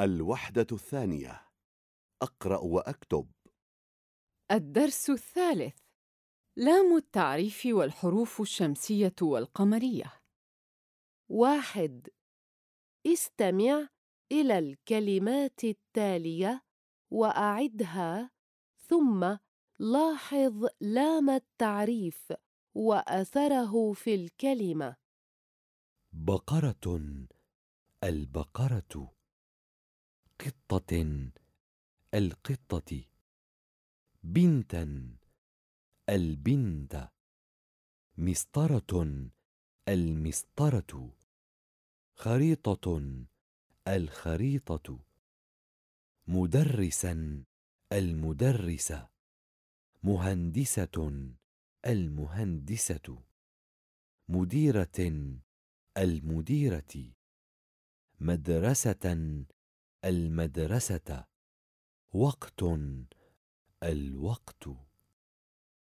الوحدة الثانية. أقرأ وأكتب. الدرس الثالث. لام التعريف والحروف الشمسية والقمرية. واحد. استمع إلى الكلمات التالية وأعدها ثم لاحظ لام التعريف وأثره في الكلمة. بقرة. البقرة. قطة القطة. بنتا البنت. مسطرة المسطرة. خريطة الخريطة. مدرسا المدرسة. مهندسة المهندسة. مديرة المديرة. مدرسة المدرسة. وقت الوقت.